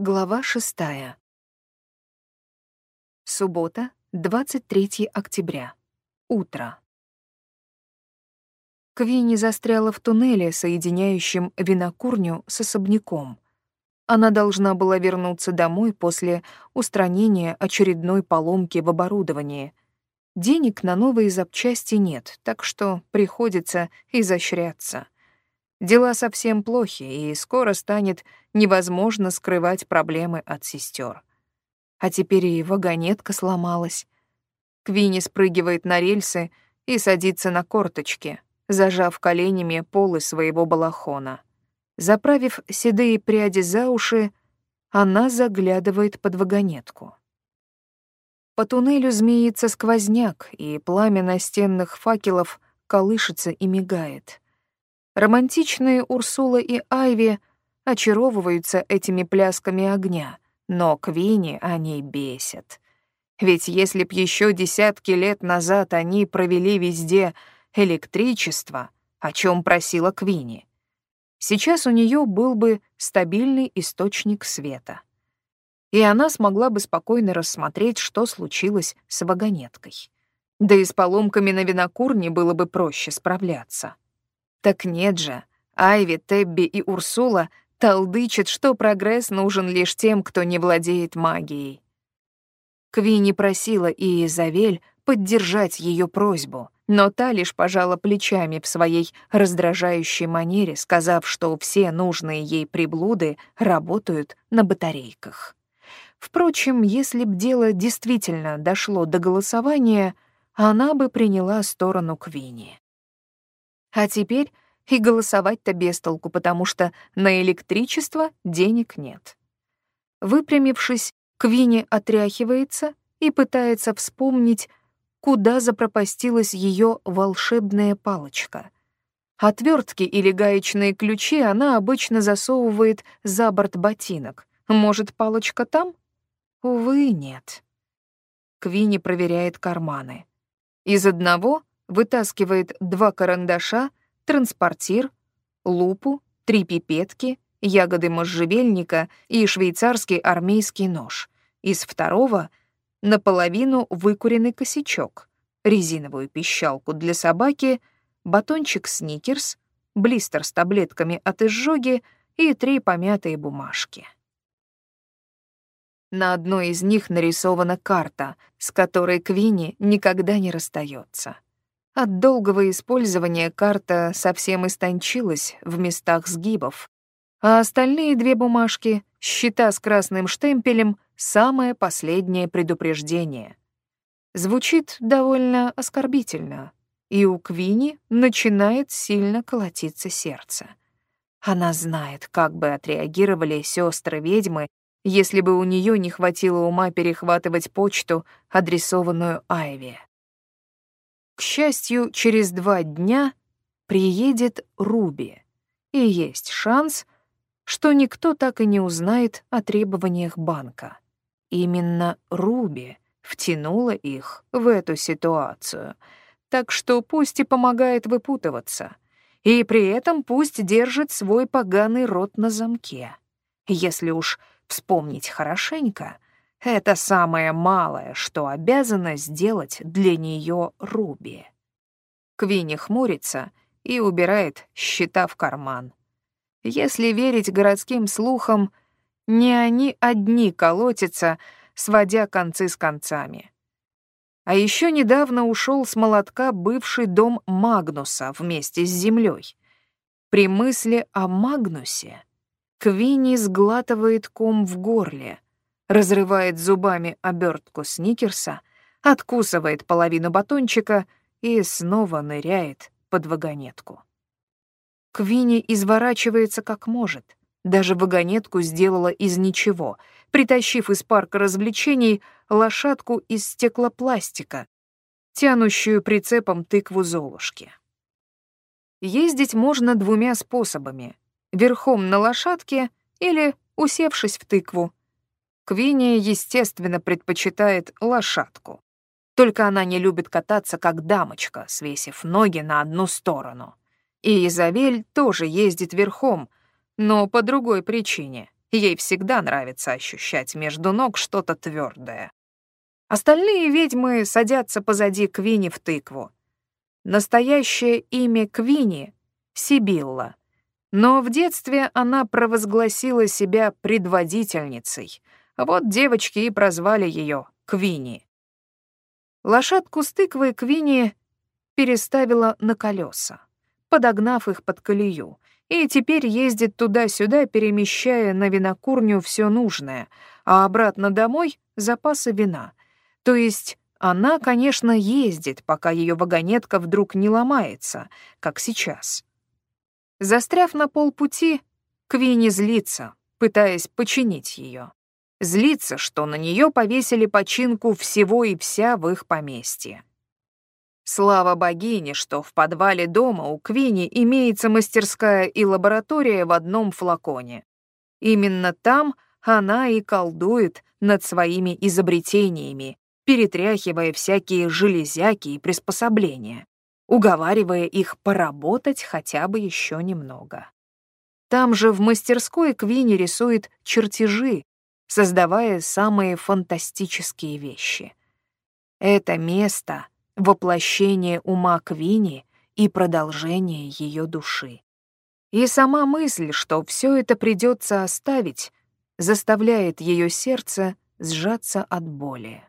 Глава шестая. Суббота, 23 октября. Утро. Квинни застряла в туннеле, соединяющем винокурню с особняком. Она должна была вернуться домой после устранения очередной поломки в оборудовании. Денег на новые запчасти нет, так что приходится изощряться — Дела совсем плохи, и скоро станет невозможно скрывать проблемы от сестер. А теперь и вагонетка сломалась. Квинни спрыгивает на рельсы и садится на корточки, зажав коленями полы своего балахона. Заправив седые пряди за уши, она заглядывает под вагонетку. По туннелю змеится сквозняк, и пламя настенных факелов колышется и мигает — Романтичные Урсула и Айви очаровываются этими плясками огня, но Квини они бесят. Ведь если б еще десятки лет назад они провели везде электричество, о чем просила Квини, сейчас у нее был бы стабильный источник света. И она смогла бы спокойно рассмотреть, что случилось с вагонеткой. Да и с поломками на винокурне было бы проще справляться. Так нет же, Айви, Тебби и Урсула толдычат, что прогресс нужен лишь тем, кто не владеет магией. Квинни просила Изавель поддержать ее просьбу, но та лишь пожала плечами в своей раздражающей манере, сказав, что все нужные ей приблуды работают на батарейках. Впрочем, если б дело действительно дошло до голосования, она бы приняла сторону Квинни. А теперь и голосовать-то без толку, потому что на электричество денег нет. Выпрямившись, Квинни отряхивается и пытается вспомнить, куда запропастилась ее волшебная палочка. Отвертки или гаечные ключи она обычно засовывает за борт ботинок. Может, палочка там? Увы, нет. Квинни проверяет карманы. Из одного вытаскивает два карандаша, транспортир, лупу, три пипетки, ягоды можжевельника и швейцарский армейский нож. Из второго — наполовину выкуренный косячок, резиновую пищалку для собаки, батончик сникерс, блистер с таблетками от изжоги и три помятые бумажки. На одной из них нарисована карта, с которой Квинни никогда не расстается. От долгого использования карта совсем истончилась в местах сгибов, а остальные две бумажки, счета с красным штемпелем, самое последнее предупреждение. Звучит довольно оскорбительно, и у Квини начинает сильно колотиться сердце. Она знает, как бы отреагировали сестры ведьмы, если бы у нее не хватило ума перехватывать почту, адресованную Айве. К счастью, через два дня приедет Руби, и есть шанс, что никто так и не узнает о требованиях банка. Именно Руби втянула их в эту ситуацию, так что пусть и помогает выпутываться, и при этом пусть держит свой поганый рот на замке. Если уж вспомнить хорошенько — это самое малое, что обязана сделать для нее Руби. Квинни хмурится и убирает счета в карман. Если верить городским слухам, не они одни колотятся, сводя концы с концами. А еще недавно ушел с молотка бывший дом Магнуса вместе с землей. При мысли о Магнусе Квинни сглатывает ком в горле — разрывает зубами обертку сникерса, откусывает половину батончика и снова ныряет под вагонетку. Квинни изворачивается как может. Даже вагонетку сделала из ничего, притащив из парка развлечений лошадку из стеклопластика, тянущую прицепом тыкву Золушки. Ездить можно двумя способами — верхом на лошадке или усевшись в тыкву, Квинни, естественно, предпочитает лошадку. Только она не любит кататься как дамочка, свесив ноги на одну сторону. И Изавель тоже ездит верхом, но по другой причине. Ей всегда нравится ощущать между ног что-то твердое. Остальные ведьмы садятся позади Квини в тыкву. Настоящее имя Квини — Сибилла. Но в детстве она провозгласила себя предводительницей. Вот девочки и прозвали ее Квини. Лошадку с тыквой Квини переставила на колеса, подогнав их под колею, и теперь ездит туда-сюда, перемещая на винокурню все нужное, а обратно домой — запасы вина. То есть она, конечно, ездит, пока ее вагонетка вдруг не ломается, как сейчас. Застряв на полпути, Квинни злится, пытаясь починить ее. Злится, что на нее повесили починку всего и вся в их поместье. Слава богине, что в подвале дома у Квини имеется мастерская и лаборатория в одном флаконе. Именно там она и колдует над своими изобретениями, перетряхивая всякие железяки и приспособления, уговаривая их поработать хотя бы еще немного. Там же в мастерской Квини рисует чертежи, создавая самые фантастические вещи. Это место — воплощение ума Квини и продолжение ее души. И сама мысль, что все это придется оставить, заставляет ее сердце сжаться от боли.